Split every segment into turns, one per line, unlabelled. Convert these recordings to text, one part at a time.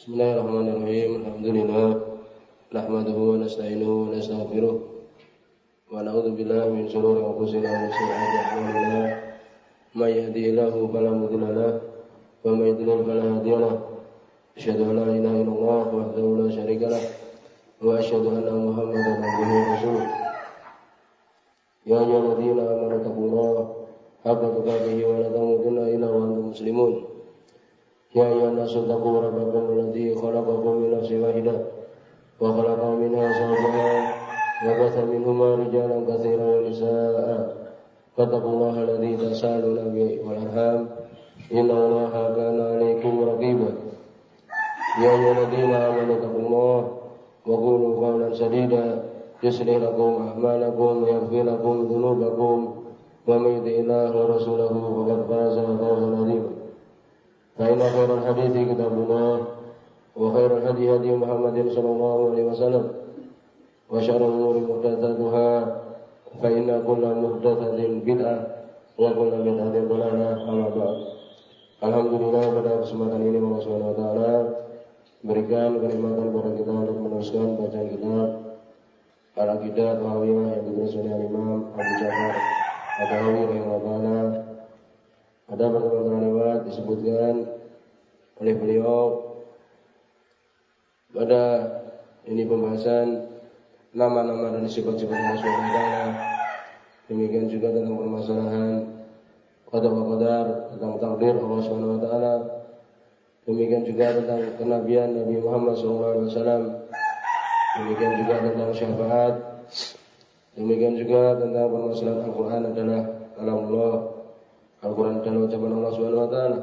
Bismillahirrahmanirrahim. Alhamdulillah. Nahmaduhu wa nasta'inuhu wa nastaghfiruh. Wa na'udzu billahi min shururi anfusina wa sayyiati a'malina. May yahdihillahu fala mudilla lahu wa may yudlil fala hadiya lahu. Asyhadu an la ilaha illallah wa asyhadu anna Muhammadan abduhu wa rasuluh. Ya ayyuhalladzina amanu taqullaha haqqa tuqatih wa la tamutunna illa wa antum muslimun. يا أيها الناس اتقوا ربكم الذي خلقكم من نفس واحدة وخلق منها زوجها وبث منهما رجالا كثيرا ونساء فاتقوا الله الذي تسالون به والأرحام إن الله كان عليكم رقيبا يا أيها الذين آمنوا اتقوا الله وقولوا قولا سديدا يصلح لكم أعمالكم ويغفر لكم ذنوبكم ومن يطع الله ورسوله فقد فاز فوزا عظيما فإن خير الحديث كتاب الله وخير الهدي هدي محمد صلى الله عليه وسلم وشر الأمور محدثاتها فإن كل محدثة بدعة وكل بدعة ضلالة أما بعد Alhamdulillah pada kesempatan ini Allah Subhanahu wa taala berikan kenikmatan kepada kita untuk meneruskan bacaan kitab Al-Aqidah Tahawiyah yang ditulis oleh Imam Abu Ja'far At-Tahawi rahimahullah ada pertemuan lewat disebutkan oleh beliau pada ini pembahasan nama-nama dan sifat-sifat Allah SWT. Demikian juga tentang permasalahan qadar wa qadar, tentang takdir Allah SWT. Demikian juga tentang kenabian Nabi Muhammad SAW. Demikian juga tentang syafaat. Demikian juga tentang permasalahan Al-Quran adalah kalam Allah. Al-Quran adalah ucapan Allah Taala.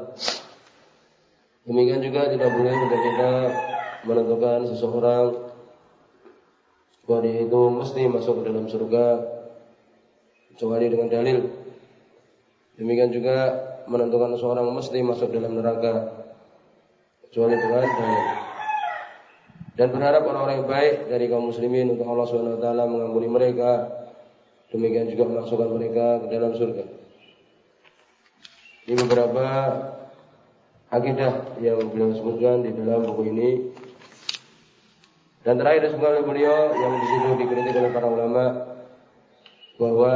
Demikian juga tidak boleh untuk kita menentukan seseorang bahwa itu mesti masuk ke dalam surga kecuali dengan dalil. Demikian juga menentukan seseorang mesti masuk dalam neraka kecuali dengan dalil. Dan berharap orang-orang yang baik dari kaum muslimin untuk Allah taala mengampuni mereka. Demikian juga memasukkan mereka ke dalam surga. Ini beberapa akidah yang beliau sebutkan di dalam buku ini. Dan terakhir disebutkan oleh beliau yang di situ dikritik oleh para ulama bahwa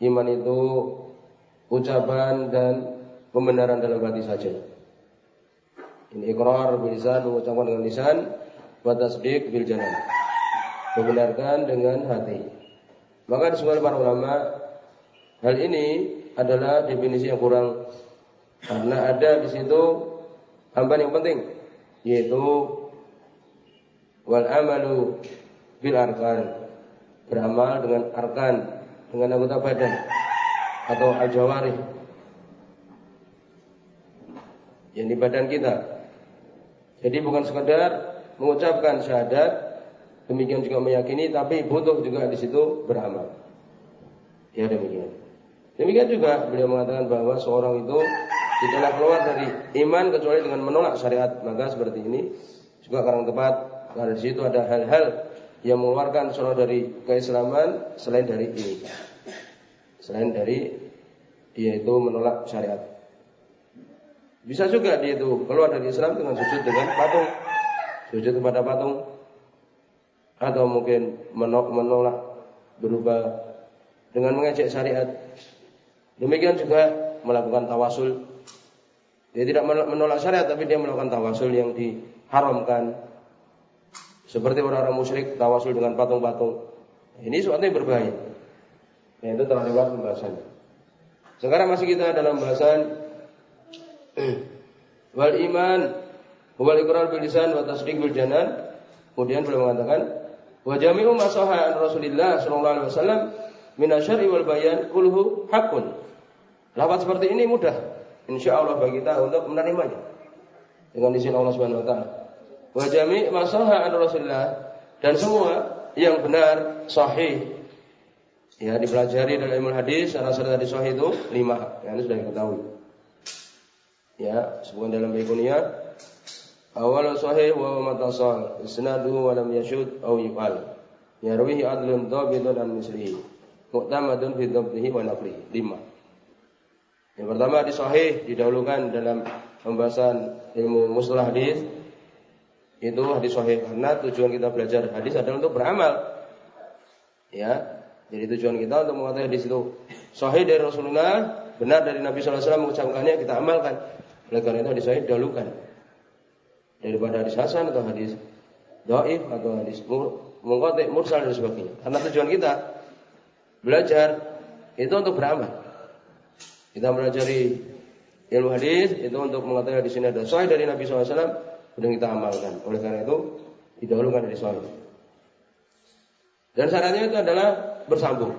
iman itu ucapan dan pembenaran dalam hati saja. Ini ikrar bil lisan mengucapkan dengan lisan wa tasdiq bil janan. Membenarkan dengan hati. Maka disebutkan para ulama hal ini adalah definisi yang kurang karena ada di situ tambahan yang penting yaitu wal amalu bil arkan beramal dengan arkan dengan anggota badan atau al jawarih yang di badan kita. Jadi bukan sekedar mengucapkan syahadat, demikian juga meyakini, tapi butuh juga di situ beramal. Ya demikian. Demikian juga beliau mengatakan bahwa seorang itu tidaklah keluar dari iman kecuali dengan menolak syariat. Maka seperti ini juga kurang tepat karena di situ ada hal-hal yang mengeluarkan seorang dari keislaman selain dari ini. Selain dari dia itu menolak syariat. Bisa juga dia itu keluar dari Islam dengan sujud dengan patung. Sujud kepada patung. Atau mungkin menolak berupa dengan mengejek syariat. Demikian juga melakukan tawasul. Dia tidak menolak syariat tapi dia melakukan tawasul yang diharamkan. Seperti orang-orang musyrik tawasul dengan patung-patung. Ini sesuatu yang berbahaya. Nah, itu telah lewat pembahasannya. Sekarang masih kita dalam bahasan wal iman wal iqrar bil lisan wa tasdiq bil janan. Kemudian beliau mengatakan wa jami'u ma an Rasulillah sallallahu alaihi wasallam min asyari wal bayan kulhu hakun. Lafaz seperti ini mudah. Insya Allah bagi kita untuk menerimanya. Dengan izin Allah Subhanahu wa taala. Wa jami' ma an Rasulillah. Dan semua yang benar sahih. Ya dipelajari dalam ilmu hadis syarat-syarat hadis sahih itu lima. Ya, ini sudah diketahui. Ya sebuah dalam baikunia awal sahih wa matasal. Isnadu wa lam yashud aw yufal. Yarwihi adlun dhabitun an mislihi. Mu'tamadun fi dhabtihi wa naqlihi lima yang pertama hadis sahih didahulukan dalam pembahasan ilmu mustalah hadis itu hadis sahih karena tujuan kita belajar hadis adalah untuk beramal. Ya. Jadi tujuan kita untuk mengetahui hadis itu sahih dari Rasulullah, benar dari Nabi SAW mengucapkannya kita amalkan. Oleh karena itu hadis sahih dahulukan daripada hadis hasan atau hadis doif atau hadis mengkotek mursal dan sebagainya. Karena tujuan kita belajar itu untuk beramal. Kita belajar ilmu hadis itu untuk mengetahui hadis ini ada sahih dari Nabi SAW dan kita amalkan. Oleh karena itu didahulukan dari sahih. Dan syaratnya itu adalah bersambung.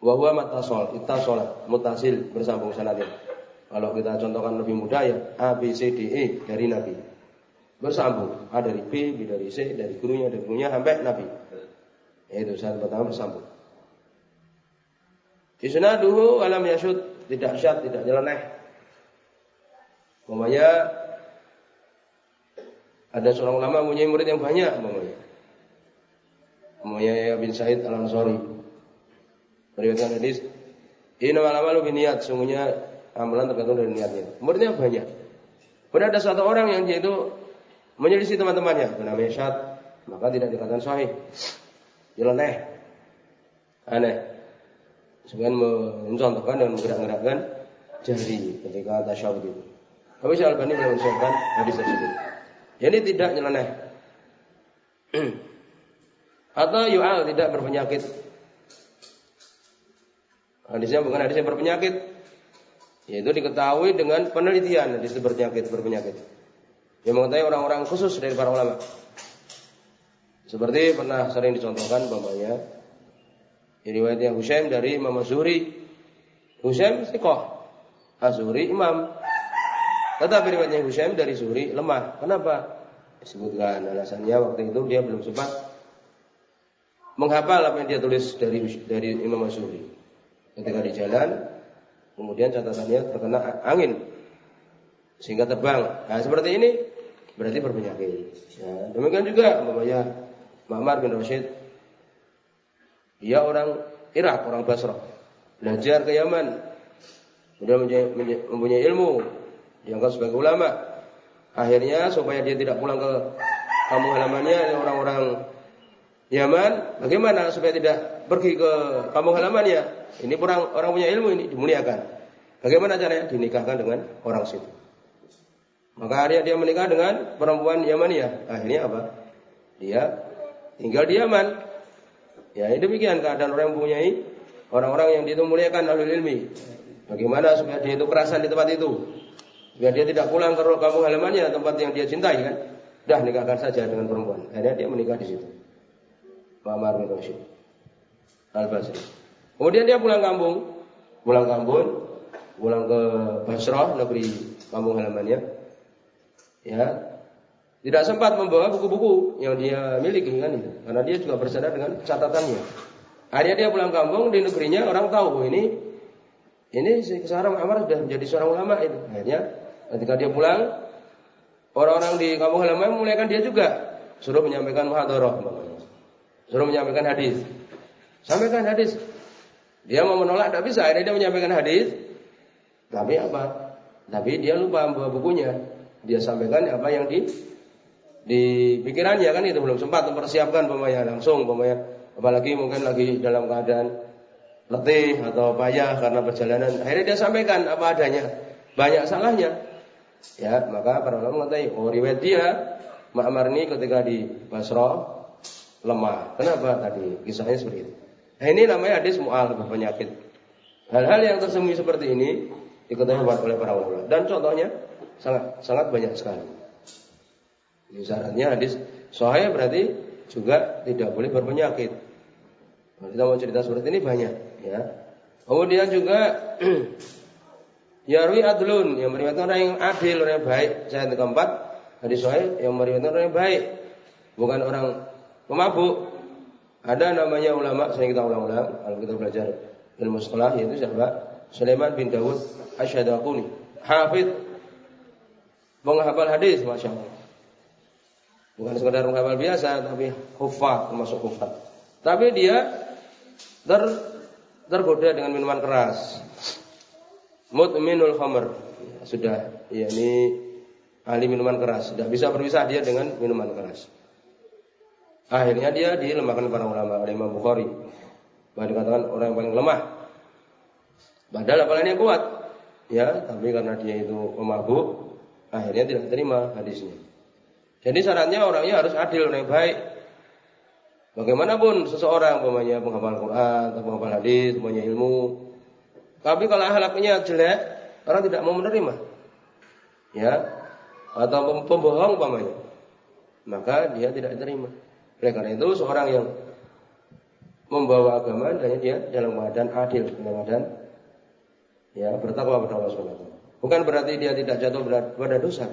Wahwa matasol, kita sholat, mutasil bersambung sanadnya. Kalau kita contohkan lebih mudah ya A, B, C, D, E dari Nabi bersambung. A dari B, B dari C, dari gurunya, dari gurunya sampai Nabi. Itu syarat pertama bersambung. Isnaduhu alam yasud tidak syad, tidak nyeleneh. Umpamanya ada seorang ulama punya murid yang banyak umpamanya. Ya bin Said Al Ansori. Meriwayatkan hadis, ini nama-nama lu niat, sungguhnya amalan tergantung dari niatnya. Muridnya banyak. Kemudian ada satu orang yang dia itu menyelisih teman-temannya bernama syad maka tidak dikatakan sahih nyeleneh aneh sebagian mencontohkan dan menggerak-gerakkan jari ketika tasyahud itu. Tapi Syekh Albani belum mencontohkan hadis tersebut. Jadi tidak nyeleneh. Atau yu'al tidak berpenyakit. Hadisnya bukan hadis yang berpenyakit. Yaitu diketahui dengan penelitian hadis berpenyakit berpenyakit. Yang mengetahui orang-orang khusus dari para ulama. Seperti pernah sering dicontohkan bapaknya riwayatnya Husaim dari Imam Azuri. Husaim sikoh. Azuri imam. Tetapi riwayatnya Husaim dari Zuri lemah. Kenapa? Disebutkan alasannya waktu itu dia belum sempat menghafal apa yang dia tulis dari dari Imam Azuri. Ketika di jalan, kemudian catatannya terkena angin sehingga terbang. Nah, seperti ini berarti berpenyakit. Ya, demikian juga umpamanya Ma'mar bin Rashid dia orang Irak, orang Basra. Belajar ke Yaman. Kemudian mempunyai ilmu, dianggap sebagai ulama. Akhirnya supaya dia tidak pulang ke kampung halamannya orang-orang Yaman, bagaimana supaya tidak pergi ke kampung halamannya? Ini orang orang punya ilmu ini dimuliakan. Bagaimana caranya? Dinikahkan dengan orang situ. Maka akhirnya dia menikah dengan perempuan Yamaniyah. Akhirnya apa? Dia tinggal di Yaman. Ya, demikian keadaan orang yang mempunyai orang-orang yang dia muliakan alul ilmi. Bagaimana supaya dia itu kerasan di tempat itu? Biar dia tidak pulang ke kampung halamannya, tempat yang dia cintai kan? Dah nikahkan saja dengan perempuan. Akhirnya dia menikah di situ. Muhammad bin Rashid Al-Basri. Kemudian dia pulang kampung, pulang kampung, pulang ke Basrah, negeri kampung halamannya ya tidak sempat membawa buku-buku yang dia miliki kan? Itu karena dia juga bersadar dengan catatannya. Akhirnya dia pulang kampung di negerinya orang tahu oh, ini ini si Muhammad sudah menjadi seorang ulama itu akhirnya. Ketika dia pulang orang-orang di kampung halaman memulaikan dia juga. Suruh menyampaikan muhadharah suruh menyampaikan hadis. Sampaikan hadis. Dia mau menolak tidak bisa. Akhirnya dia menyampaikan hadis. Tapi apa? Tapi dia lupa membawa bukunya. Dia sampaikan apa yang di di pikirannya kan itu belum sempat mempersiapkan pemain langsung pemain apalagi mungkin lagi dalam keadaan letih atau payah karena perjalanan. Akhirnya dia sampaikan apa adanya banyak salahnya. Ya maka para ulama mengatakan oh riwayat dia Ma'mar ini ketika di Basra lemah. Kenapa tadi? Kisahnya seperti itu. Nah, ini namanya hadis mu'al penyakit. Hal-hal yang tersembunyi seperti ini diketahui oleh para ulama. Dan contohnya sangat sangat banyak sekali. Ini syaratnya hadis sahih berarti juga tidak boleh berpenyakit. Kita mau cerita seperti ini banyak, ya. Kemudian juga Yarwi adlun yang meriwayatkan orang yang adil, orang yang baik. Saya yang keempat hadis sahih yang meriwayatkan orang yang baik, bukan orang pemabuk. Ada namanya ulama, sering kita ulang-ulang kalau kita belajar ilmu sekolah yaitu siapa? Sulaiman bin Dawud Asyadakuni, hafid menghafal hadis, masya Allah. Bukan sekedar menghafal biasa, tapi hufat termasuk hufat. Tapi dia ter, tergoda dengan minuman keras. Mutminul khamr. Sudah, ya ini ahli minuman keras. Tidak bisa berpisah dia dengan minuman keras. Akhirnya dia dilemahkan para ulama oleh Imam Bukhari. Bahkan dikatakan orang yang paling lemah. Padahal apalagi kuat. Ya, tapi karena dia itu pemabuk, akhirnya tidak terima hadisnya. Jadi syaratnya orangnya harus adil, orang yang baik. Bagaimanapun seseorang, umpamanya penghafal Quran, atau penghafal hadis, punya ilmu. Tapi kalau akhlaknya jelek, orang tidak mau menerima. Ya, atau pembohong umpamanya. Maka dia tidak diterima. Oleh karena itu seorang yang membawa agama dan dia dalam keadaan adil, dalam keadaan ya bertakwa kepada Allah Subhanahu Bukan berarti dia tidak jatuh pada dosa.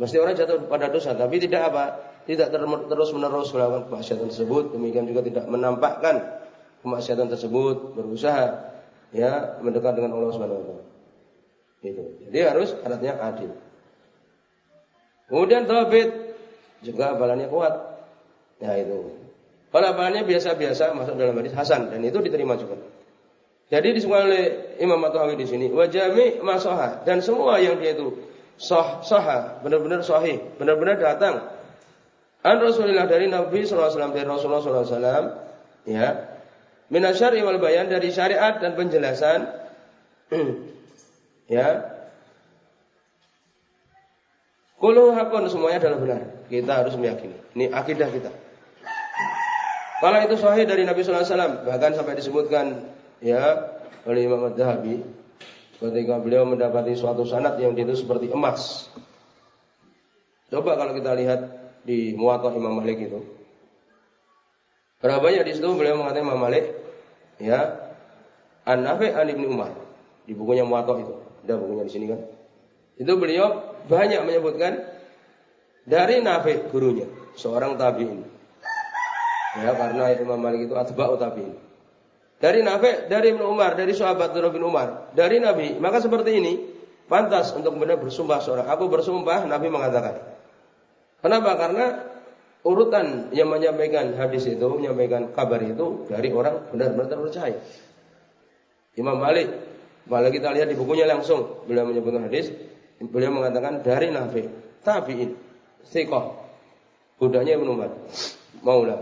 Mesti orang jatuh pada dosa, tapi tidak apa? Tidak terus menerus melakukan kemaksiatan tersebut. Demikian juga tidak menampakkan kemaksiatan tersebut, berusaha ya mendekat dengan Allah Subhanahu Itu. Jadi harus syaratnya adil. Kemudian tauhid juga balannya kuat. Ya itu. Kalau amalannya biasa-biasa masuk dalam hadis hasan dan itu diterima juga. Jadi disebutkan oleh Imam Matawi di sini wajami masoha dan semua yang dia itu sah sah benar-benar sahih. Benar-benar datang. An Rasulullah dari Nabi SAW dari Rasulullah SAW ya. Minasyari wal bayan dari syariat dan penjelasan. Ya. Kulu hakun semuanya adalah benar. Kita harus meyakini. Ini akidah kita. Kalau itu sahih dari Nabi Wasallam, bahkan sampai disebutkan ya oleh Imam Ad-Dahabi ketika beliau mendapati suatu sanat yang itu seperti emas. Coba kalau kita lihat di Muwatta Imam Malik itu. Berapa banyak di situ beliau mengatakan Imam Malik ya An-Nafi an Ibnu Umar di bukunya Muwatta itu. Ada bukunya di sini kan. Itu beliau banyak menyebutkan dari Nafi gurunya, seorang tabi'in. Ya, karena Imam Malik itu atba'u tabi'in. Dari Nafi, dari Ibnu Umar, dari sahabat bin Umar, dari Nabi. Maka seperti ini pantas untuk benar bersumpah seorang. Aku bersumpah Nabi mengatakan. Kenapa? Karena urutan yang menyampaikan hadis itu, menyampaikan kabar itu dari orang benar-benar terpercaya. Imam Malik, malah kita lihat di bukunya langsung beliau menyebutkan hadis, beliau mengatakan dari Nafi, tabi'in, sikoh, budaknya Ibnu Umar, Maula.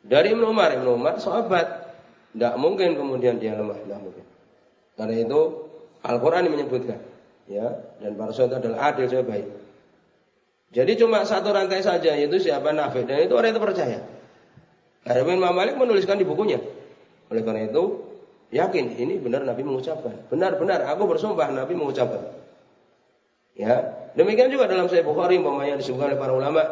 Dari Ibnu Umar, Ibnu Umar sahabat. Tidak mungkin kemudian dia lemah, tidak mungkin. Karena itu Al-Quran menyebutkan, ya, dan para sahabat adalah adil saya baik. Jadi cuma satu rantai saja yaitu siapa Nafi dan itu orang itu percaya. Imam Malik menuliskan di bukunya. Oleh karena itu yakin ini benar Nabi mengucapkan. Benar-benar aku bersumpah Nabi mengucapkan. Ya, demikian juga dalam Sahih Bukhari umpamanya disebutkan oleh para ulama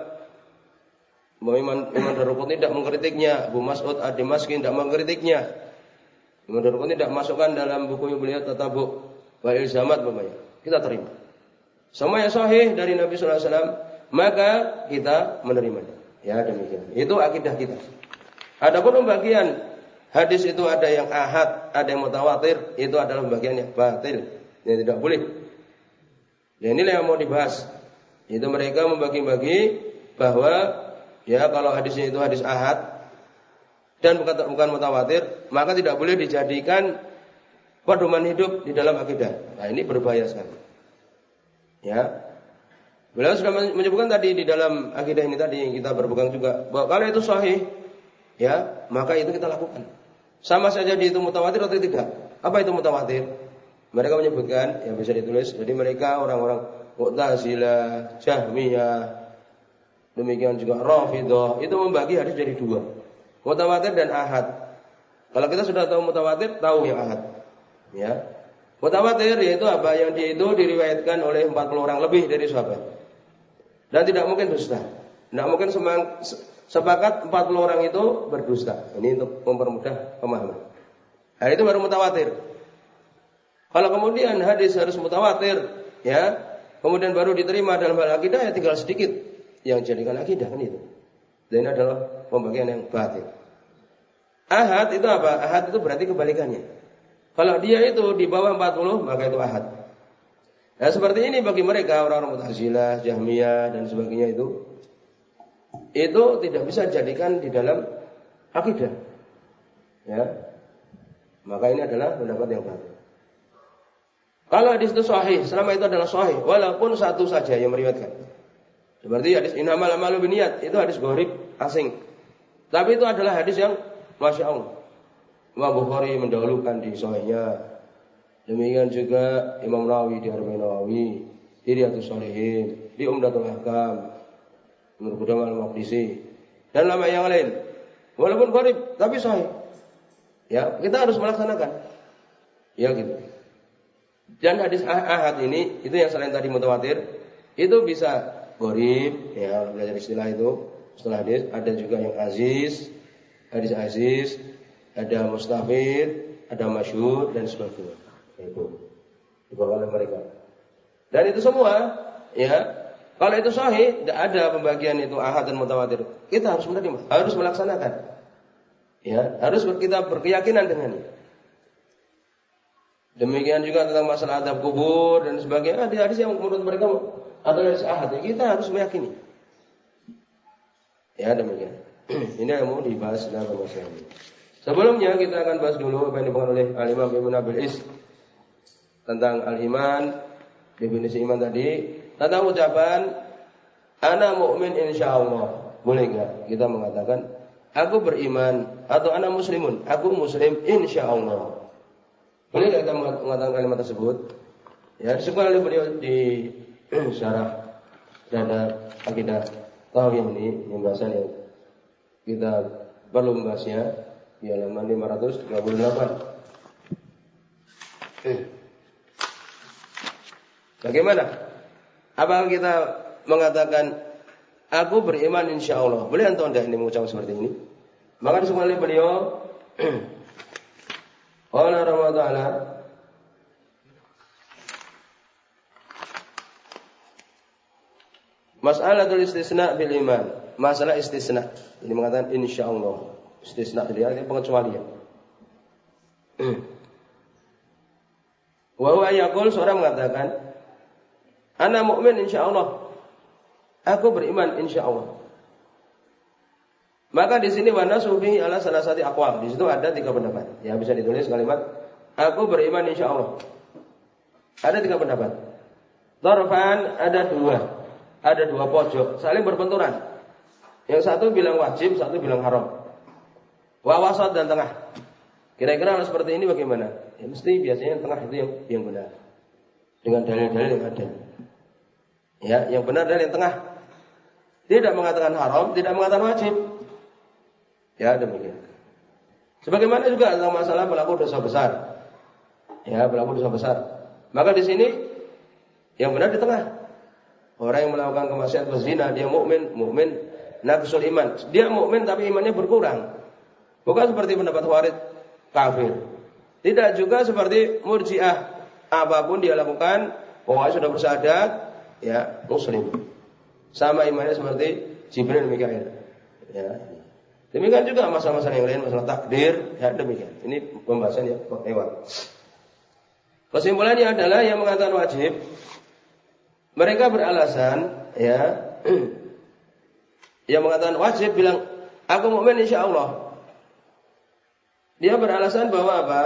Imam, Imam Darukutni tidak mengkritiknya, Abu Mas'ud Ad-Dimaski tidak mengkritiknya. Imam Darukutni tidak masukkan dalam buku beliau Tatabu wa Ilzamat namanya. Kita terima. Semua yang sahih dari Nabi sallallahu alaihi maka kita menerimanya. Ya demikian. Itu akidah kita. Adapun pembagian hadis itu ada yang ahad, ada yang mutawatir, itu adalah pembagian yang batil, yang tidak boleh. Dan inilah yang mau dibahas. Itu mereka membagi-bagi bahwa Ya, kalau hadisnya itu hadis ahad dan bukan bukan mutawatir, maka tidak boleh dijadikan pedoman hidup di dalam akidah. Nah, ini berbahaya sekali. Ya. Beliau sudah menyebutkan tadi di dalam akidah ini tadi yang kita berpegang juga bahwa kalau itu sahih, ya, maka itu kita lakukan. Sama saja di itu mutawatir atau tidak. Apa itu mutawatir? Mereka menyebutkan yang bisa ditulis. Jadi mereka orang-orang Mu'tazilah, Jahmiyah, Demikian juga Rafidah itu membagi hadis jadi dua. Mutawatir dan ahad. Kalau kita sudah tahu mutawatir, tahu yang ahad. Ya. Mutawatir yaitu apa? Yang dia itu diriwayatkan oleh 40 orang lebih dari sahabat. Dan tidak mungkin dusta. Tidak mungkin semang, sepakat 40 orang itu berdusta. Ini untuk mempermudah pemahaman. Nah, itu baru mutawatir. Kalau kemudian hadis harus mutawatir, ya, kemudian baru diterima dalam hal akidah ya tinggal sedikit yang jadikan akidah kan itu. Dan ini adalah pembagian yang batin. Ahad itu apa? Ahad itu berarti kebalikannya. Kalau dia itu di bawah 40 maka itu ahad. Nah seperti ini bagi mereka orang-orang Mu'tazilah, Jahmiyah dan sebagainya itu itu tidak bisa dijadikan di dalam akidah. Ya. Maka ini adalah pendapat yang batin. Kalau hadis itu sahih, selama itu adalah sahih, walaupun satu saja yang meriwayatkan. Seperti hadis inamal amalu biniat, itu hadis gharib asing. Tapi itu adalah hadis yang Masya Allah. Imam Bukhari mendahulukan di sahihnya. Demikian juga Imam Nawawi di Arba'in Nawawi, di Riyadhus Shalihin, di Umdatul Ahkam, menurut Qudam al-Maqdisi, dan lama yang lain. Walaupun gharib, tapi sahih. Ya, kita harus melaksanakan. Ya gitu. Dan hadis ah-, ahad ini itu yang selain tadi mutawatir itu bisa gorib ya belajar istilah itu. Setelah hadis ada juga yang aziz hadis aziz ada mustafid ada masyhur dan sebagainya itu. Dibawa oleh mereka. Dan itu semua ya kalau itu sahih tidak ada pembagian itu ahad dan mutawatir. Kita harus menerima harus melaksanakan. Ya harus kita berkeyakinan dengannya Demikian juga tentang masalah adab kubur dan sebagainya. Ada hadis yang menurut mereka hadis ahad. Ya, kita harus meyakini. Ya demikian. ini yang mau dibahas dalam masalah ini. Sebelumnya kita akan bahas dulu apa yang dibangun oleh Al-Imam Ibn Abil Is tentang al-iman, definisi iman tadi, tentang ucapan ana mukmin insyaallah. Boleh enggak kita mengatakan aku beriman atau ana muslimun, aku muslim insyaallah. Boleh tidak kita mengatakan kalimat tersebut? Ya, oleh beliau di syarah terhadap akidah tauhid ini, pembahasan yang kita perlu membahasnya di halaman 538. Bagaimana? Apakah kita mengatakan aku beriman insya Allah? Boleh atau tidak ini mengucapkan seperti ini? Maka disebutkan oleh beliau Qala Ramadana Mas'alatul istisna bil iman. Masalah istisna. Ini mengatakan insyaallah. Istisna dari arti pengecualian. Wa huwa seorang mengatakan ana mukmin insyaallah. Aku beriman insyaallah. Maka di sini wana sufi ala salah satu akwal. Di situ ada tiga pendapat. Yang bisa ditulis kalimat aku beriman insya Allah. Ada tiga pendapat. Tarfan ada dua. Ada dua pojok saling berbenturan. Yang satu bilang wajib, satu bilang haram. Wawasat dan tengah. Kira-kira kalau seperti ini bagaimana? Ya mesti biasanya yang tengah itu yang yang benar. Dengan dalil-dalil yang ada. Ya, yang benar adalah yang tengah. Tidak mengatakan haram, tidak mengatakan wajib. Ya demikian. Sebagaimana juga tentang masalah pelaku dosa besar. Ya pelaku dosa besar. Maka di sini yang benar di tengah. Orang yang melakukan kemaksiatan berzina dia mukmin, mukmin nafsul iman. Dia mukmin tapi imannya berkurang. Bukan seperti pendapat warid kafir. Tidak juga seperti murjiah. Apa pun dia lakukan, pokoknya sudah bersadat, ya muslim. Sama imannya seperti Jibril Mikail. Ya, Demikian juga masalah-masalah yang lain, masalah takdir, ya demikian. Ini pembahasan yang lewat. Kesimpulannya adalah yang mengatakan wajib, mereka beralasan, ya, yang mengatakan wajib bilang, aku mukmin insya Allah. Dia beralasan bahwa apa?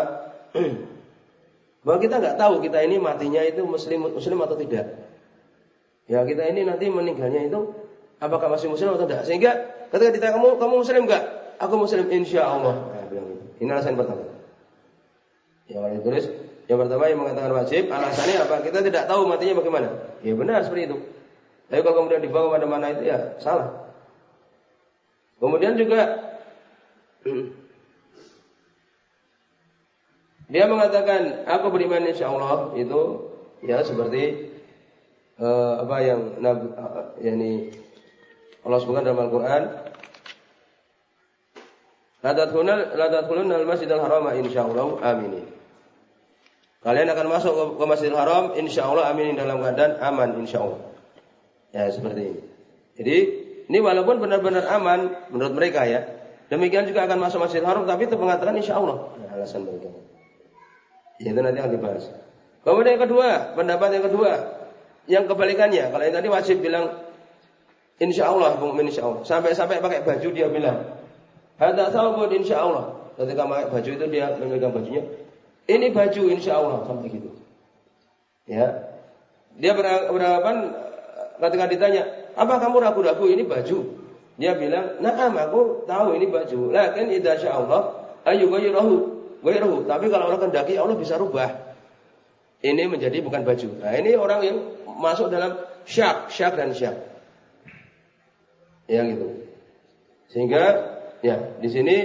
bahwa kita nggak tahu kita ini matinya itu muslim muslim atau tidak. Ya kita ini nanti meninggalnya itu apakah masih muslim atau tidak. Sehingga ketika ditanya kamu kamu muslim enggak? Aku muslim insya Allah. Nah, gitu. Ini alasan pertama. Yang ada tulis yang pertama yang mengatakan wajib, alasannya apa? Kita tidak tahu matinya bagaimana. Ya benar seperti itu. Tapi kalau kemudian dibawa pada mana itu ya salah. Kemudian juga dia mengatakan aku beriman insya Allah itu ya seperti uh, apa yang Nabi uh, yani Allah sebutkan dalam Al-Quran. La tadkhulun al-masjidal haram insyaallah aminin. Kalian akan masuk ke Masjidil Haram insyaallah aminin dalam keadaan aman insyaallah. Ya seperti ini. Jadi ini walaupun benar-benar aman menurut mereka ya. Demikian juga akan masuk Masjidil Haram tapi itu mengatakan insyaallah. Nah, alasan mereka. Ya, itu nanti akan dibahas. Kemudian yang kedua, pendapat yang kedua, yang kebalikannya. Kalau yang tadi wajib bilang Insya Allah, insya Allah. Sampai-sampai pakai baju dia bilang, ada tahu buat insya Allah. Ketika pakai baju itu dia memegang bajunya. Ini baju insya Allah sampai gitu. Ya. Dia beranggapan ketika ditanya, "Apa kamu ragu-ragu ini baju?" Dia bilang, "Na'am, aku tahu ini baju. Lakin idza Allah ayu ghayrahu, ghayrahu. Tapi kalau Allah kendaki Allah bisa rubah. Ini menjadi bukan baju. Nah, ini orang yang masuk dalam syak, syak dan syak. Ya gitu. Sehingga ya di sini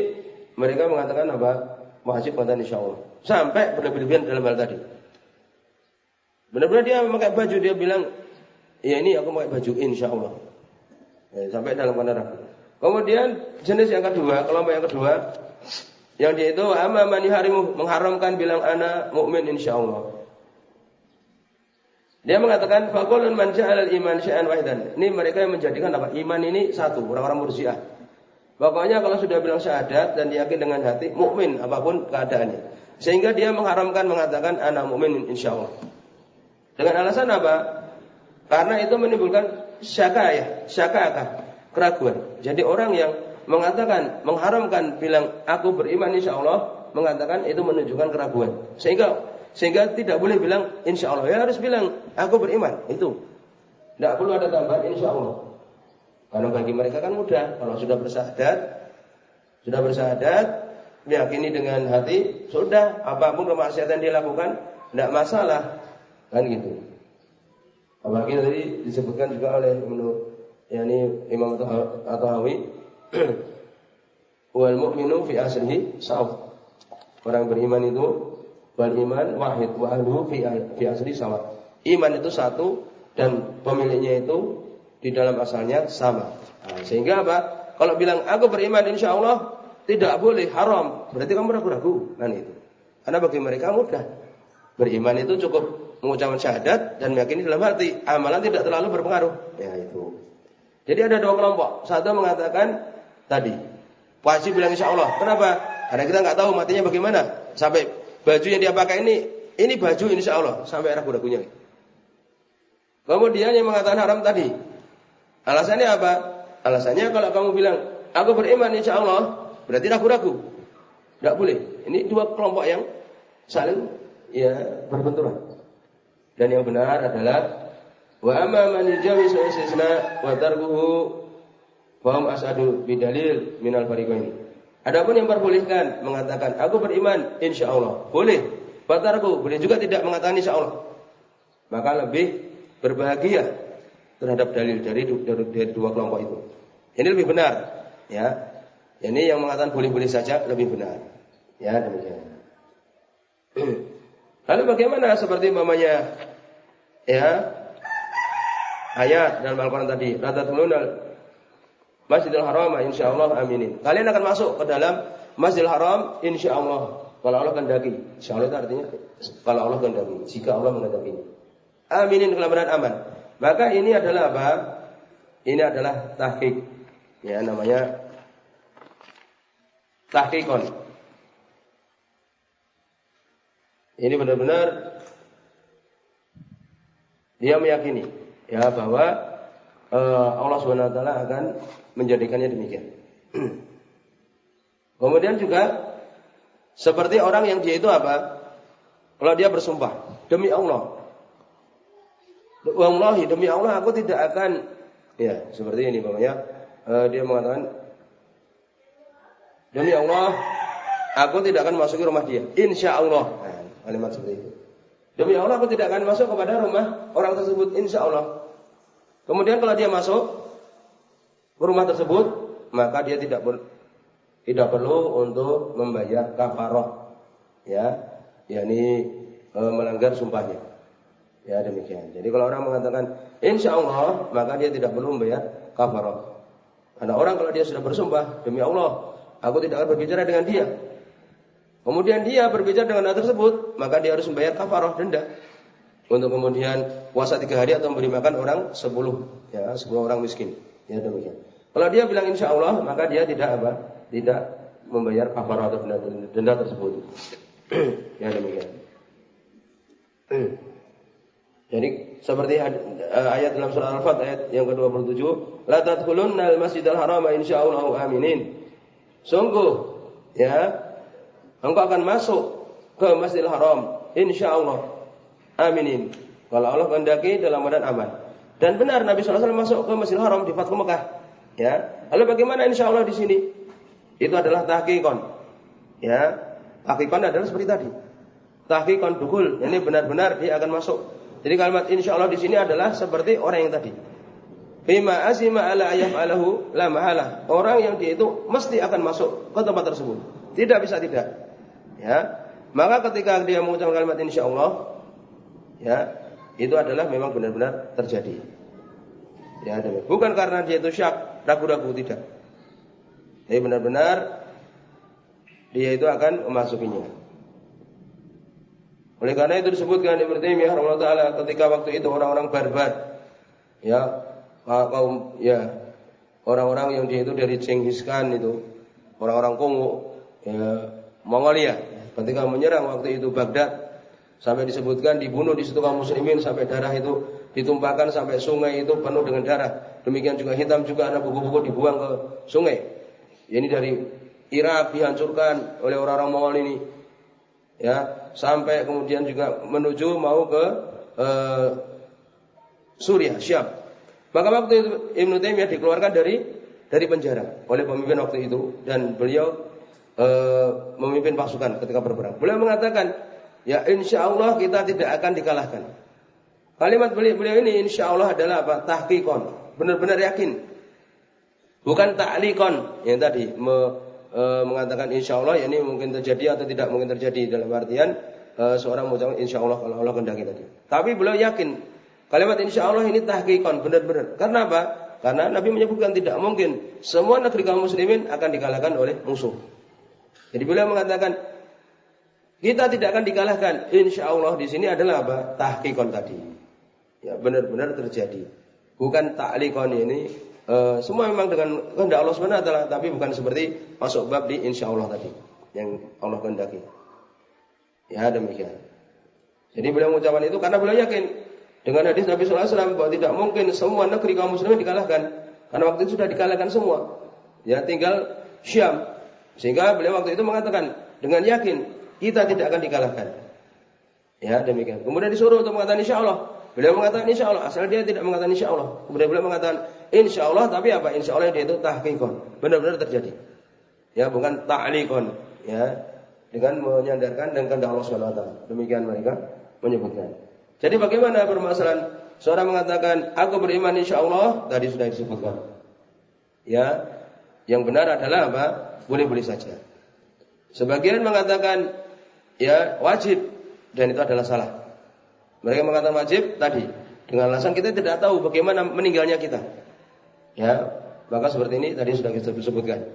mereka mengatakan apa? Wajib insya Allah. Sampai berlebihan dalam hal tadi. Benar-benar dia memakai baju dia bilang, ya ini aku pakai baju insya Allah. Ya, sampai dalam kandang. Kemudian jenis yang kedua, kelompok yang kedua, yang dia itu ama mani harimu mengharamkan bilang anak mukmin insya Allah. Dia mengatakan fakulun man al iman syai'an wahidan. Ini mereka yang menjadikan apa? Iman ini satu, orang-orang murjiah. Pokoknya kalau sudah bilang syahadat dan yakin dengan hati, mukmin apa pun keadaannya. Sehingga dia mengharamkan mengatakan anak mukmin insya Allah. Dengan alasan apa? Karena itu menimbulkan syakaya, syakakah, keraguan. Jadi orang yang mengatakan, mengharamkan bilang aku beriman insya Allah, mengatakan itu menunjukkan keraguan. Sehingga sehingga tidak boleh bilang insya Allah. Ya harus bilang aku beriman. Itu. Tidak perlu ada tambahan insya Allah. Karena bagi mereka kan mudah. Kalau sudah bersahadat, sudah bersahadat, meyakini dengan hati, sudah apa pun kemaksiatan dia lakukan, tidak masalah. Kan gitu. Apalagi tadi disebutkan juga oleh Ibnu yakni Imam At-Tahawi wal mu'minu fi aslihi saw. Orang beriman itu wal iman wahid wa ahluhu fi fi sawa. Iman itu satu dan pemiliknya itu di dalam asalnya sama. Nah, sehingga apa? Kalau bilang aku beriman insya Allah tidak boleh haram, berarti kamu ragu-ragu kan itu. Karena bagi mereka mudah. Beriman itu cukup mengucapkan syahadat dan meyakini dalam hati, amalan tidak terlalu berpengaruh. Ya itu. Jadi ada dua kelompok. Satu mengatakan tadi wajib bilang insya Allah. Kenapa? Karena kita nggak tahu matinya bagaimana. Sampai baju yang dia pakai ini, ini baju insya Allah sampai ragu-ragunya. Kemudian yang mengatakan haram tadi, alasannya apa? Alasannya kalau kamu bilang aku beriman insya Allah, berarti ragu-ragu. Tidak boleh. Ini dua kelompok yang saling ya berbenturan. Dan yang benar adalah wa amma man yujawizu istisna wa tarkuhu hum asadu bidalil minal fariqain. Adapun yang perbolehkan mengatakan aku beriman insya Allah boleh. Batarku boleh juga tidak mengatakan insya Allah. Maka lebih berbahagia terhadap dalil dari, dari, dari dua kelompok itu. Ini lebih benar, ya. Ini yang mengatakan boleh-boleh saja lebih benar. Ya demikian. Lalu bagaimana seperti mamanya ya ayat dalam Al-Qur'an tadi, la tadkhulunal Masjidil Haram insyaallah aminin. Kalian akan masuk ke dalam Masjidil Haram insyaallah. Kalau Allah kehendaki. Insyaallah itu artinya kalau Allah kehendaki, jika Allah menghendaki. Aminin kelambaran aman. Maka ini adalah apa? Ini adalah tahqiq. Ya namanya tahqiqon. Ini benar-benar dia meyakini ya bahwa uh, Allah Subhanahu wa taala akan menjadikannya demikian. Kemudian juga seperti orang yang dia itu apa? Kalau dia bersumpah demi Allah. Wallahi demi Allah aku tidak akan ya seperti ini Bapak Uh, dia mengatakan demi Allah aku tidak akan masuki rumah dia. Insya Allah. Nah, kalimat seperti itu. Demi Allah aku tidak akan masuk kepada rumah orang tersebut insya Allah. Kemudian kalau dia masuk ke rumah tersebut, maka dia tidak ber, tidak perlu untuk membayar kafaroh. Ya, yakni e, melanggar sumpahnya. Ya demikian. Jadi kalau orang mengatakan insya Allah, maka dia tidak perlu membayar kafaroh. Karena orang kalau dia sudah bersumpah demi Allah, aku tidak akan berbicara dengan dia Kemudian dia berbicara dengan hal tersebut, maka dia harus membayar kafarah denda untuk kemudian puasa tiga hari atau memberi makan orang sepuluh, ya sepuluh orang miskin. Ya demikian. Kalau dia bilang insya Allah, maka dia tidak apa? Tidak membayar kafarah atau denda, denda tersebut. ya demikian. Jadi seperti eh, ayat dalam surah Al-Fat ayat yang ke-27, la tadkhulunna al-masjidal haram insyaallah aminin. Sungguh ya engkau akan masuk ke Masjidil Haram insya Allah aminin Kalau Allah kehendaki dalam keadaan aman. Dan benar Nabi SAW masuk ke Masjidil Haram di Fathu Mekah. Ya. Lalu bagaimana insya Allah di sini? Itu adalah tahkikon. Ya. Tahkikon adalah seperti tadi. Tahkikon dukul. Ini benar-benar dia akan masuk. Jadi kalimat insya Allah di sini adalah seperti orang yang tadi. Bima azima ala alahu la mahalah. Orang yang dia itu mesti akan masuk ke tempat tersebut. Tidak bisa tidak. Ya. Maka ketika dia mengucapkan kalimat insya Allah, ya, itu adalah memang benar-benar terjadi. Ya, bukan karena dia itu syak, ragu-ragu tidak. Tapi benar-benar dia itu akan memasukinya. Oleh karena itu disebutkan di Taimiyah Allah taala ketika waktu itu orang-orang barbar ya kaum ya orang-orang yang dia itu dari Genghis Khan itu orang-orang Kongo ya Mongolia ketika menyerang waktu itu Baghdad Sampai disebutkan dibunuh di situ kaum muslimin sampai darah itu ditumpahkan sampai sungai itu penuh dengan darah. Demikian juga hitam juga ada buku-buku dibuang ke sungai. Ini dari Irak dihancurkan oleh orang-orang Mongol ini. Ya, sampai kemudian juga menuju mau ke uh, Suriah, Syam. Maka waktu itu Ibnu Taimiyah dikeluarkan dari dari penjara oleh pemimpin waktu itu dan beliau uh, memimpin pasukan ketika berperang. Beliau mengatakan ya insya Allah kita tidak akan dikalahkan. Kalimat beliau, beliau ini insya Allah adalah apa? Tahkikon. Benar-benar yakin. Bukan ta'likon yang tadi me, e, mengatakan insya Allah ya ini mungkin terjadi atau tidak mungkin terjadi dalam artian e, seorang mengucapkan insya Allah kalau Allah kehendaki tadi. Tapi beliau yakin kalimat insya Allah ini tahkikon benar-benar. Karena apa? Karena Nabi menyebutkan tidak mungkin semua negeri kaum muslimin akan dikalahkan oleh musuh. Jadi beliau mengatakan kita tidak akan dikalahkan. Insya Allah di sini adalah apa? Tahkikon tadi. Ya benar-benar terjadi. Bukan taklikon ini. E, semua memang dengan kehendak Allah SWT, tapi bukan seperti masuk bab di insya Allah tadi. Yang Allah kehendaki. Ya demikian. Jadi beliau mengucapkan itu karena beliau yakin dengan hadis Nabi SAW bahwa tidak mungkin semua negeri kaum muslimin dikalahkan. Karena waktu itu sudah dikalahkan semua. Ya tinggal Syam. Sehingga beliau waktu itu mengatakan dengan yakin kita tidak akan dikalahkan. Ya demikian. Kemudian disuruh untuk mengatakan insya Allah. Beliau mengatakan insya Allah. Asal dia tidak mengatakan insya Allah. Kemudian beliau mengatakan insya Allah. Tapi apa? Insya Allah dia itu tahkikon. Benar-benar terjadi. Ya bukan ta'likon. Ya dengan menyandarkan dan kehendak Allah Wa Demikian mereka menyebutkan. Jadi bagaimana permasalahan seorang mengatakan aku beriman insya Allah tadi sudah disebutkan. Ya, yang benar adalah apa? Boleh-boleh saja. Sebagian mengatakan ya wajib dan itu adalah salah. Mereka mengatakan wajib tadi dengan alasan kita tidak tahu bagaimana meninggalnya kita. Ya, maka seperti ini tadi sudah kita sebutkan.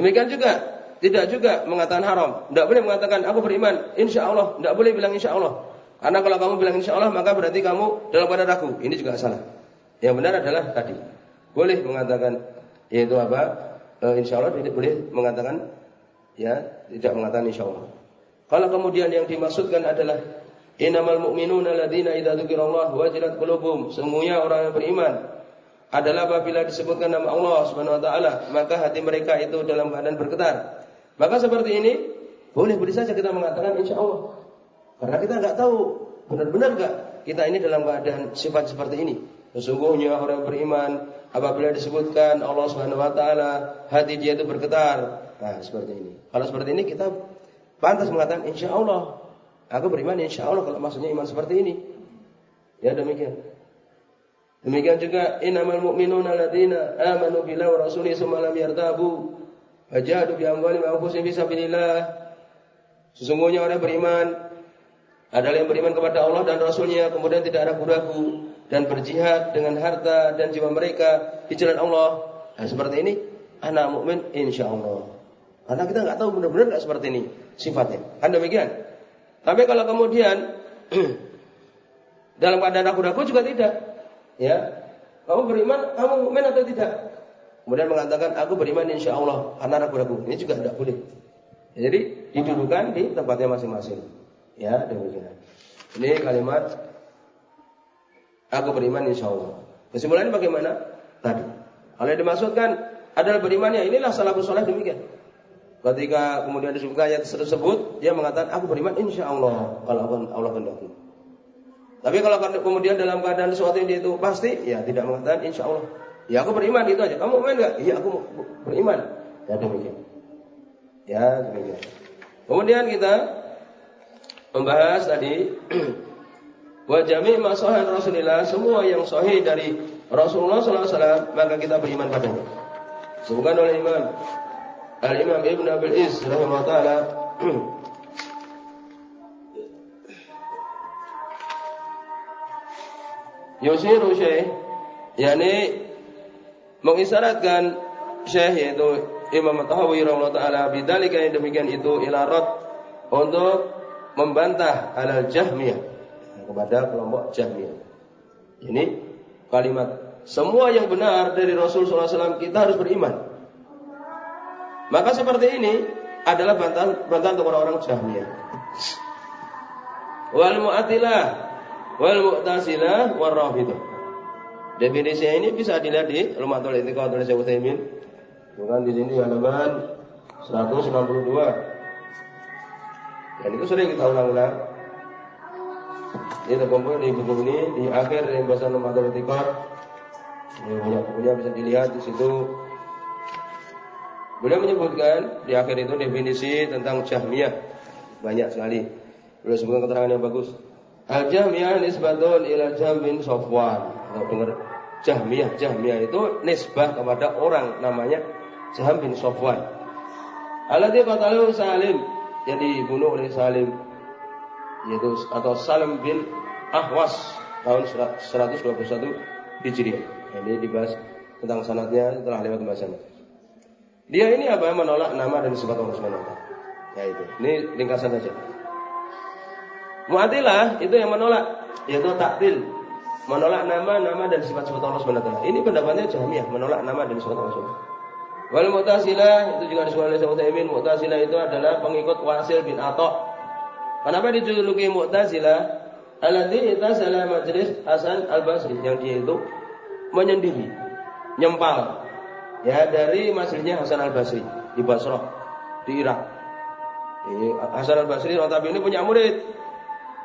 Demikian juga tidak juga mengatakan haram. Tidak boleh mengatakan aku beriman, insya Allah. Tidak boleh bilang insya Allah. Karena kalau kamu bilang insya Allah maka berarti kamu dalam pada ragu. Ini juga salah. Yang benar adalah tadi. Boleh mengatakan yaitu apa? E, insya Allah tidak boleh mengatakan ya tidak mengatakan insya Allah. Kalau kemudian yang dimaksudkan adalah innamal mu'minuna alladzina idza dzukirallah wajilat qulubuhum. Sungguhnya orang yang beriman adalah apabila disebutkan nama Allah Subhanahu wa taala, maka hati mereka itu dalam keadaan bergetar. Maka seperti ini boleh-boleh saja kita mengatakan insya Allah. Karena kita nggak tahu benar-benar nggak kita ini dalam keadaan sifat seperti ini. Sesungguhnya orang beriman apabila disebutkan Allah Subhanahu wa taala, hati dia itu bergetar. Nah, seperti ini. Kalau seperti ini kita Pantas mengatakan insya Allah. Aku beriman insya Allah kalau maksudnya iman seperti ini. Ya demikian. Demikian juga innamal mu'minuna alladziina amanu billahi wa rasulihi tsumma lam yartabu wajahadu bi amwalihim wa anfusihim fi. Sesungguhnya orang beriman adalah yang beriman kepada Allah dan Rasulnya kemudian tidak ragu-ragu dan berjihad dengan harta dan jiwa mereka di jalan Allah. Nah, seperti ini anak mukmin insya Allah. Karena kita nggak tahu benar-benar nggak seperti ini sifatnya. Kan demikian. Tapi kalau kemudian dalam keadaan ragu-ragu juga tidak. Ya, kamu beriman, kamu mukmin atau tidak? Kemudian mengatakan aku beriman insya Allah karena ragu-ragu. Ini juga tidak boleh. Jadi didudukan di tempatnya masing-masing. Ya, demikian. Ini kalimat aku beriman insya Allah. Kesimpulannya bagaimana? Tadi. Kalau dimaksudkan adalah berimannya inilah salafus soleh demikian. Ketika kemudian disebutkan ayat tersebut, dia mengatakan aku beriman insya Allah kalau Allah kehendaki. Tapi kalau kemudian dalam keadaan sesuatu yang dia itu pasti, ya tidak mengatakan insya Allah. Ya aku beriman itu aja. Kamu main nggak? Iya aku beriman. Ya demikian. Ya demikian. Kemudian kita membahas tadi wajami masohan Rasulullah semua yang sahih dari Rasulullah SAW maka kita beriman padanya. Sebutkan oleh Imam Al Imam Ibn Abil Is rahimahullah taala Yusiru syekh yakni mengisyaratkan syekh yaitu Imam Tahawi rahimahullah taala bidzalika demikian itu ilarat untuk membantah al jahmiyah kepada kelompok jahmiyah. Ini kalimat semua yang benar dari Rasul SAW kita harus beriman. Maka seperti ini adalah bantahan bantahan untuk orang-orang jahmiyah. Wal mu'atilah wal mu'tazilah war rafidah. Definisi ini bisa dilihat di Lumatul Itiqad oleh Syekh Utsaimin. Bukan di sini halaman 162. Dan itu sering kita ulang-ulang. Ini terkumpul di buku ini di akhir yang bahasa Lumatul Itiqad. Ini banyak bukunya bisa dilihat di situ. Beliau menyebutkan di akhir itu definisi tentang Jahmiyah banyak sekali. Beliau sebutkan keterangan yang bagus. Al-Jahmiyah nisbatun ila Jahm bin Sofwan. Kalau dengar Jahmiyah, Jahmiyah itu nisbah kepada orang namanya Jahm bin Sofwan. Alladhi qatalahu Salim yang dibunuh oleh Salim yaitu atau Salim bin Ahwas tahun 121 Hijriah. Ini dibahas tentang sanatnya setelah lewat pembahasannya. Dia ini apa? Menolak nama dan sifat Allah Subhanahu wa Ya itu. Ini ringkasan saja. Mu'atilah itu yang menolak yaitu taktil, menolak nama-nama dan sifat-sifat Allah Subhanahu wa Ini pendapatnya Jahmiyah, menolak nama dan sifat Allah Subhanahu Wal Mu'tazilah itu juga disebut oleh Syekh Utsaimin, Mu'tazilah itu adalah pengikut Wasil bin Atha. Kenapa dijuluki Mu'tazilah? Alladzi itasala majlis Hasan Al-Basri yang dia itu menyendiri, nyempal ya dari majlisnya Hasan Al-Basri di Basrah, di Irak. Hasan Al-Basri ini punya murid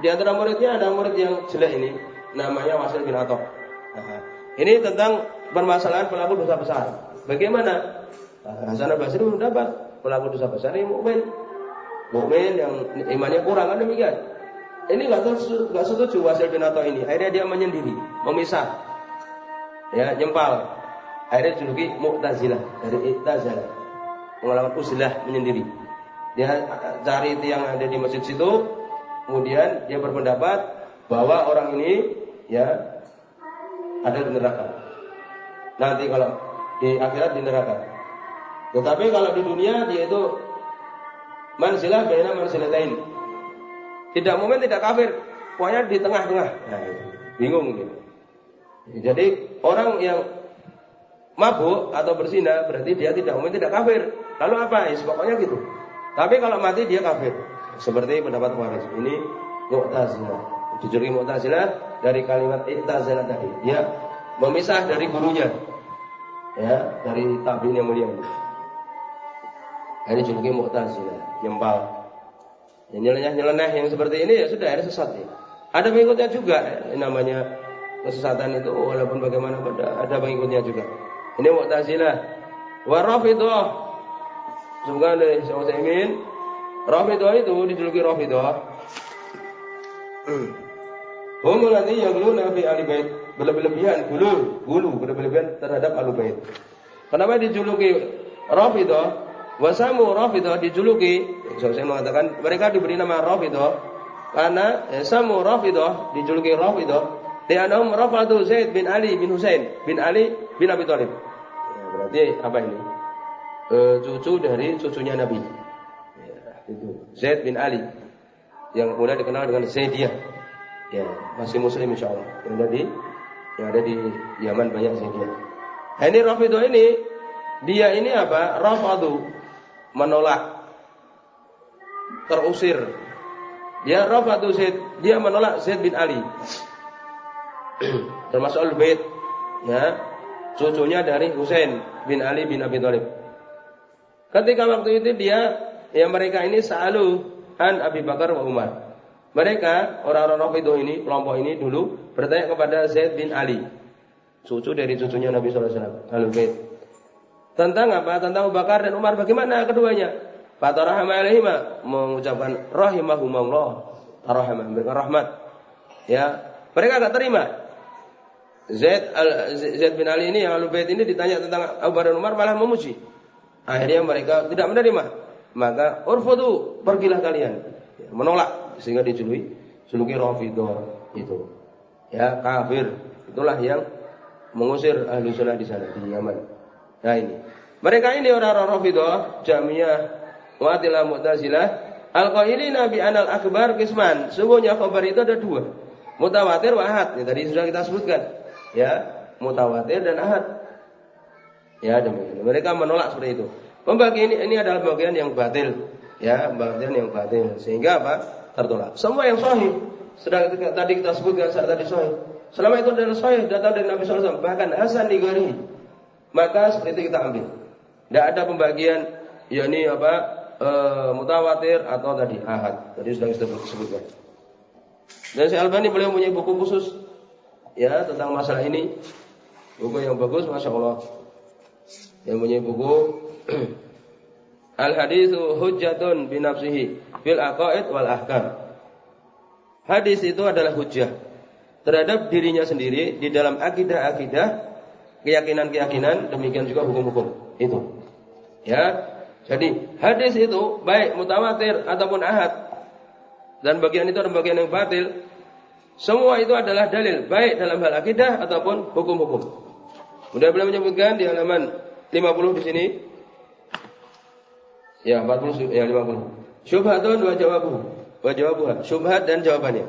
di antara muridnya ada murid yang jelek ini, namanya Wasil bin Atok. Ini tentang permasalahan pelaku dosa besar. Bagaimana? Hasan al-Basri mendapat pelaku dosa besar ini mukmin. Mukmin yang imannya kurang kan demikian. Ini nggak nggak setuju Wasil bin ini. Akhirnya dia menyendiri, memisah. Ya, nyempal. Akhirnya juluki Mu'tazilah dari I'tazilah. Mengalami uzlah menyendiri. Dia cari tiang ada di masjid situ, Kemudian dia berpendapat bahwa orang ini ya ada di neraka. Nanti kalau di akhirat di neraka. Tetapi kalau di dunia dia itu mansilah baina lain. Tidak momen tidak kafir, pokoknya di tengah-tengah. Nah, bingung gitu. Jadi orang yang mabuk atau berzina berarti dia tidak momen tidak kafir. Lalu apa? Ya, pokoknya gitu. Tapi kalau mati dia kafir. Seperti pendapat Khawarij. Ini Mu'tazilah. Dijuluki Mu'tazilah dari kalimat I'tazilah tadi. Dia memisah dari gurunya. Ya, dari tabi'in yang mulia ini. Ini juluki Mu'tazilah, nyempal. Ya, nyeleneh-nyeleneh yang seperti ini ya sudah ada sesat ya. Ada pengikutnya juga ya, namanya kesesatan itu walaupun bagaimana ada, ada pengikutnya juga. Ini Mu'tazilah. Wa Rafidah. Semoga dari Syaikhul Rafidah itu dijuluki Rafidah. Hum nanti yang lu nabi ahli bait berlebihan gulu gulu berlebihan terhadap ahli bait. Kenapa dijuluki Rafidah? Wasamu Rafidah dijuluki, saya mengatakan mereka diberi nama Rafidah karena eh, Samu Rafidah dijuluki Rafidah Lianahum rafadu Zaid bin Ali bin Husain bin Ali bin Abi Thalib. Ya, berarti apa ini? E, cucu dari cucunya Nabi. Itu. Zaid bin Ali. Yang kemudian dikenal dengan Zaidiyah. Ya masih muslim insya Allah yang ada di yang ada di Yaman banyak Zaidiyah. Nah, ini Rafidah ini dia ini apa? Rafadu menolak. Terusir. Dia Rafadu Zaid. Dia menolak Zaid bin Ali. Termasuk Al-Bait. Ya. Cucunya dari Husain bin Ali bin Abi Thalib. Ketika waktu itu dia Ya mereka ini selalu an Abi Bakar wa Umar. Mereka orang-orang Rafidah ini, kelompok ini dulu bertanya kepada Zaid bin Ali, cucu dari cucunya Nabi SAW, Ahlul Bait. Tentang apa? Tentang Abu Bakar dan Umar. Bagaimana keduanya? Fatarahama alaihima mengucapkan rahimahumullah, rahimah, memberikan rahmat. Ya, mereka enggak terima. Zaid al Zaid bin Ali ini yang Ahlul Bait ini ditanya tentang Abu Bakar dan Umar malah memuji. Akhirnya mereka tidak menerima. Maka urfudu, pergilah kalian. Ya, menolak sehingga dijuluki juluki Rafidah itu. Ya, kafir. Itulah yang mengusir ahli sunnah di sana di Yaman. Nah ini. Mereka ini orang-orang Rafidah, Jamiah, Mu'tazilah, Mu'tazilah, Al-qailina bi anal akbar kisman. Sungguhnya kabar itu ada dua. Mutawatir wa ahad. Ya, tadi sudah kita sebutkan. Ya, mutawatir dan ahad. Ya, demikian. Mereka menolak seperti itu. Pembagian ini ini adalah bagian yang batil. Ya, bagian yang batil. Sehingga apa? Tertolak. Semua yang sahih. Sedang tadi kita sebutkan saat tadi sahih. Selama itu adalah sahih datang dari Nabi SAW. Bahkan Hasan digari. Maka seperti itu kita ambil. Tidak ada pembagian yakni apa e, mutawatir atau tadi ahad. Tadi sudah kita sebutkan. Dan si Albani beliau punya buku khusus ya tentang masalah ini. Buku yang bagus, masya Allah. Yang punya buku Al hadithu hujjatun binafsihi fil aqaid wal ahkam. Hadis itu adalah hujjah terhadap dirinya sendiri di dalam akidah-akidah, keyakinan-keyakinan, demikian juga hukum-hukum. Itu. Ya. Jadi hadis itu baik mutawatir ataupun ahad dan bagian itu adalah bagian yang batil. Semua itu adalah dalil baik dalam hal akidah ataupun hukum-hukum. Kemudian beliau menyebutkan di halaman 50 di sini. Ya, 40 ya 50. Syubhatun wa jawabu. Wa jawabuha. Syubhat dan jawabannya.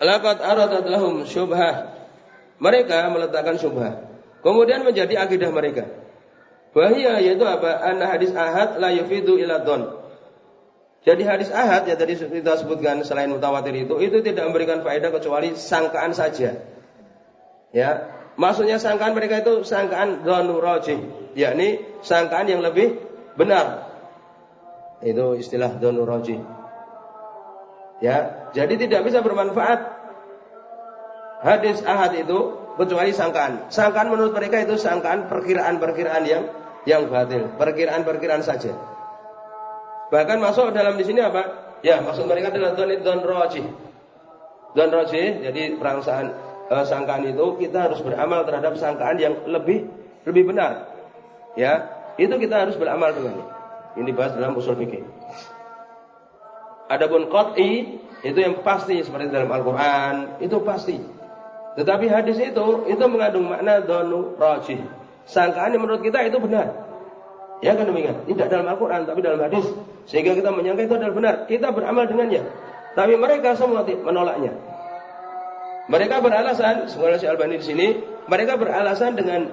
Laqad aradat lahum syubhah. Mereka meletakkan syubhah. Kemudian menjadi akidah mereka. Bahia yaitu apa? Anna hadis ahad la yufidu ila don. Jadi hadis ahad yang tadi kita sebutkan selain mutawatir itu itu tidak memberikan faedah kecuali sangkaan saja. Ya, maksudnya sangkaan mereka itu sangkaan dhanu rajih, yakni sangkaan yang lebih benar. Itu istilah dhanu rajih. Ya, jadi tidak bisa bermanfaat hadis ahad itu kecuali sangkaan. Sangkaan menurut mereka itu sangkaan perkiraan-perkiraan yang yang batil, perkiraan-perkiraan saja. Bahkan masuk dalam di sini apa? Ya, maksud mereka adalah don don roji. Don roji, jadi perangsaan e, sangkaan itu kita harus beramal terhadap sangkaan yang lebih lebih benar. Ya, itu kita harus beramal dengannya. Ini dibahas dalam usul fikih. Adapun qat'i itu yang pasti seperti dalam Al-Qur'an, itu pasti. Tetapi hadis itu itu mengandung makna donu rajih. Sangkaan yang menurut kita itu benar. Ya kan demikian. Tidak dalam Al-Quran, tapi dalam hadis. Sehingga kita menyangka itu adalah benar. Kita beramal dengannya. Tapi mereka semua menolaknya. Mereka beralasan, semoga si Albani di sini, mereka beralasan dengan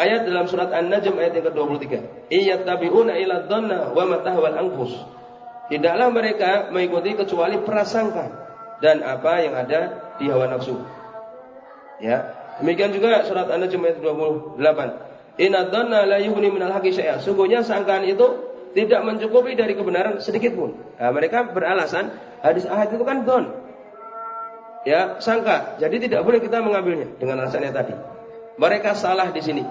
ayat dalam surat An-Najm ayat yang ke-23. Iyat tabi'una ila dhanna wa matahwal anfus. Tidaklah mereka mengikuti kecuali prasangka dan apa yang ada di hawa nafsu. Ya. Demikian juga surat An-Najm ayat 28. Inna dhanna la yughni minal haqqi syai'a. Sungguhnya sangkaan itu tidak mencukupi dari kebenaran sedikit pun. Nah, mereka beralasan hadis ahad itu kan don. Ya, sangka. Jadi tidak boleh kita mengambilnya dengan alasannya tadi. Mereka salah di sini.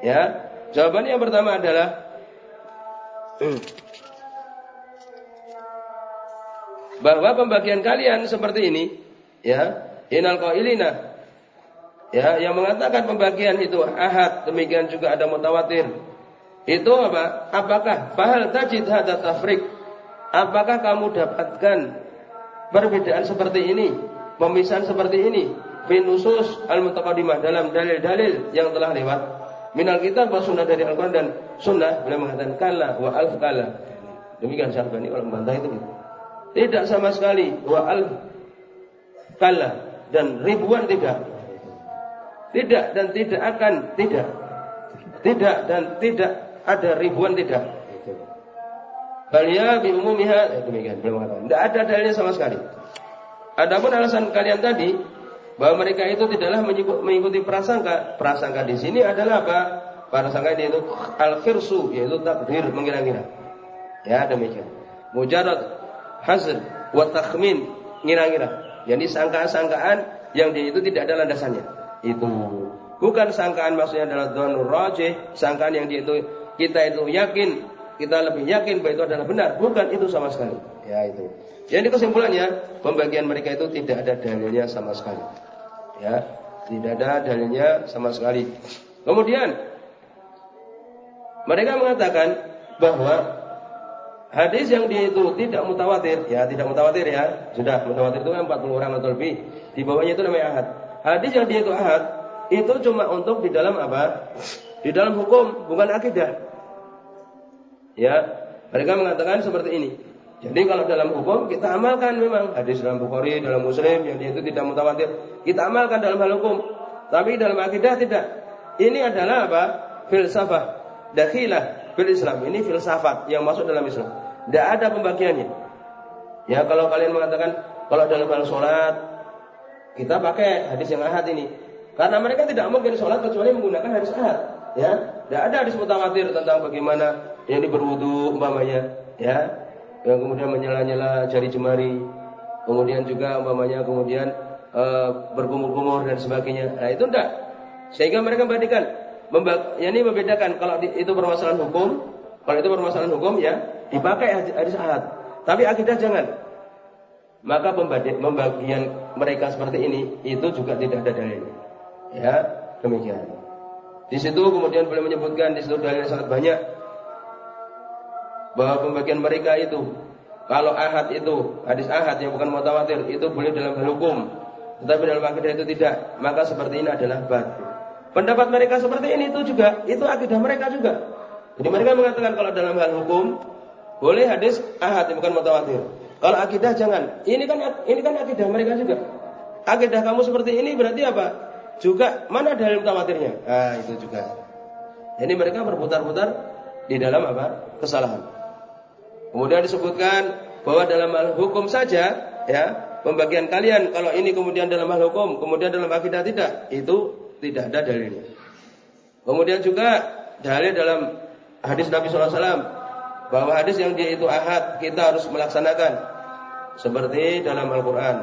Ya. Jawabannya yang pertama adalah bahwa pembagian kalian seperti ini, ya, inal qailina Ya, yang mengatakan pembagian itu ahad, demikian juga ada mutawatir. Itu apa? Apakah fahal tajid hada tafrik? Apakah kamu dapatkan perbedaan seperti ini, pemisahan seperti ini? Finusus al-mutaqaddimah dalam dalil-dalil yang telah lewat. Minal kitab wa sunnah dari Al-Quran dan sunnah beliau mengatakan kala wa alf kala demikian ini kalau membantah itu. Tidak sama sekali wa alf kala dan ribuan tidak tidak dan tidak akan tidak. Tidak dan tidak ada ribuan tidak. Balia bi umumiha ya demikian belum mengatakan. Tidak ada dalilnya sama sekali. Adapun alasan kalian tadi bahwa mereka itu tidaklah mengikuti prasangka. Prasangka di sini adalah apa? Prasangka itu al-khirsu yaitu takdir mengira-ngira. Ya demikian. Mujarad hazr wa takhmin ngira-ngira. Jadi sangkaan-sangkaan yang dia itu tidak ada landasannya. Itu bukan sangkaan maksudnya adalah dhonur rajih, sangkaan yang dia itu kita itu yakin, kita lebih yakin bahwa itu adalah benar, bukan itu sama sekali. Ya itu. Jadi kesimpulannya, pembagian mereka itu tidak ada dalilnya sama sekali. Ya, tidak ada dalilnya sama sekali. Kemudian mereka mengatakan bahwa hadis yang dia itu tidak mutawatir, ya tidak mutawatir ya, sudah mutawatir itu kan 40 orang atau lebih. Di bawahnya itu namanya ahad. Hadis yang dia itu ahad itu cuma untuk di dalam apa? Di dalam hukum, bukan akidah. Ya, mereka mengatakan seperti ini. Jadi kalau dalam hukum kita amalkan memang hadis dalam Bukhari, dalam Muslim yang dia itu tidak mutawatir, kita amalkan dalam hal hukum. Tapi dalam akidah tidak. Ini adalah apa? Filsafah, dakhilah fil Islam. Ini filsafat yang masuk dalam Islam. Tidak ada pembagiannya. Ya kalau kalian mengatakan kalau dalam hal sholat kita pakai hadis yang ahad ini. Karena mereka tidak mungkin sholat kecuali menggunakan hadis ahad. Ya, tidak ada hadis mutawatir tentang bagaimana yang berwudu umpamanya. Ya, yang kemudian menyala-nyala jari jemari, kemudian juga umpamanya kemudian e, berkumur-kumur dan sebagainya. Nah itu enggak. Sehingga mereka membandingkan, ini membedakan kalau itu permasalahan hukum, kalau itu permasalahan hukum ya dipakai hadis ahad. Tapi akidah jangan. Maka pembagian mereka seperti ini itu juga tidak ada dalil. Ya, demikian. Di situ kemudian boleh menyebutkan di situ dalil sangat banyak bahwa pembagian mereka itu kalau ahad itu hadis ahad yang bukan mutawatir itu boleh dalam hal hukum. Tetapi dalam akidah itu tidak. Maka seperti ini adalah batu pendapat mereka seperti ini itu juga itu akidah mereka juga. Jadi mereka mengatakan kalau dalam hal hukum boleh hadis ahad yang bukan mutawatir kalau akidah jangan. Ini kan ini kan akidah mereka juga. Akidah kamu seperti ini berarti apa? Juga mana dalil mutawatirnya ah itu juga. Jadi mereka berputar-putar di dalam apa? Kesalahan. Kemudian disebutkan bahwa dalam hal hukum saja ya, pembagian kalian kalau ini kemudian dalam hal hukum, kemudian dalam akidah tidak, itu tidak ada dalilnya. Kemudian juga dalil dalam hadis Nabi SAW bahwa hadis yang dia itu ahad kita harus melaksanakan seperti dalam Al-Quran.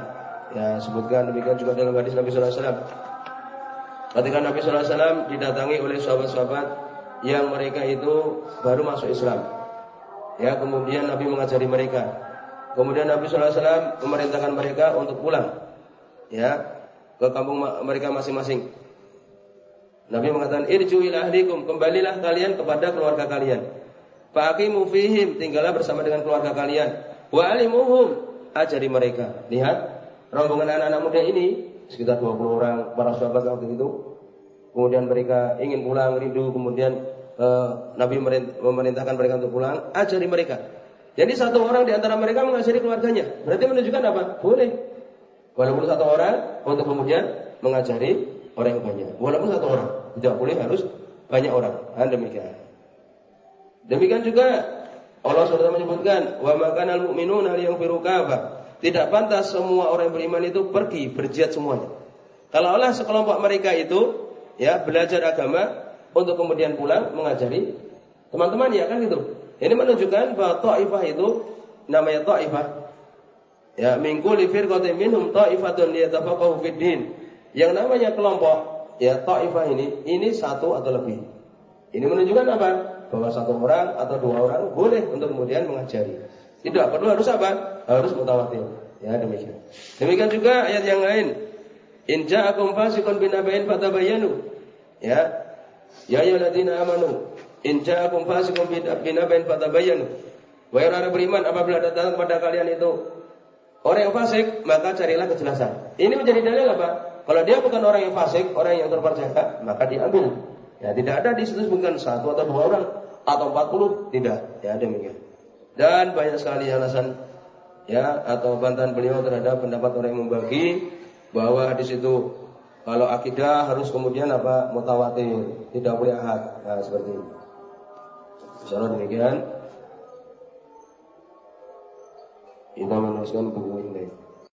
Ya sebutkan demikian juga dalam hadis Nabi SAW. Ketika Nabi SAW didatangi oleh sahabat-sahabat yang mereka itu baru masuk Islam. Ya, kemudian Nabi mengajari mereka. Kemudian Nabi SAW memerintahkan mereka untuk pulang. Ya, ke kampung mereka masing-masing. Nabi mengatakan, "Irju ila ahlikum, kembalilah kalian kepada keluarga kalian. Faqimu fihim, tinggallah bersama dengan keluarga kalian. Wa alimuhum, ajari mereka." Lihat, rombongan anak-anak muda ini sekitar 20 orang para sahabat waktu itu. Kemudian mereka ingin pulang rindu, kemudian uh, Nabi memerintahkan mereka untuk pulang, ajari mereka. Jadi satu orang di antara mereka mengajari keluarganya. Berarti menunjukkan apa? Boleh. Walaupun satu orang untuk kemudian mengajari orang yang banyak. Walaupun satu orang. Tidak boleh harus banyak orang. Dan demikian. Demikian juga Allah sudah menyebutkan wa makanal mu'minuna liyanfiru Tidak pantas semua orang yang beriman itu pergi berjihad semuanya. Kalau Allah sekelompok mereka itu ya belajar agama untuk kemudian pulang mengajari teman-teman ya kan gitu. Ini menunjukkan bahwa ta'ifah itu namanya ta'ifah. Ya, minggu lifir firqatin minhum ta'ifatun liyatafaqahu fid din. Yang namanya kelompok ya ta'ifah ini ini satu atau lebih. Ini menunjukkan apa? Bahwa satu orang atau dua orang boleh untuk kemudian mengajari. Tidak perlu harus apa? Harus mutawatir. Ya demikian. Demikian juga ayat yang lain. In ja'akum fasiqun binabain fatabayyanu. Ya, Ya ayyuhalladzina amanu in ja'akum fasiqun binaba'in fatabayyanu. Wahai orang beriman apabila datang kepada kalian itu orang yang fasik, maka carilah kejelasan. Ini menjadi dalil apa? Kalau dia bukan orang yang fasik, orang yang terpercaya, maka diambil. Ya, tidak ada di situ bukan satu atau dua orang atau empat puluh, tidak. Ya, demikian. Dan banyak sekali alasan ya atau bantahan beliau terhadap pendapat orang yang membagi bahwa di situ kalau akidah harus kemudian apa? Mutawatir, tidak boleh ahad. Nah, seperti ini. Insyaallah demikian. Kita meneruskan buku ini.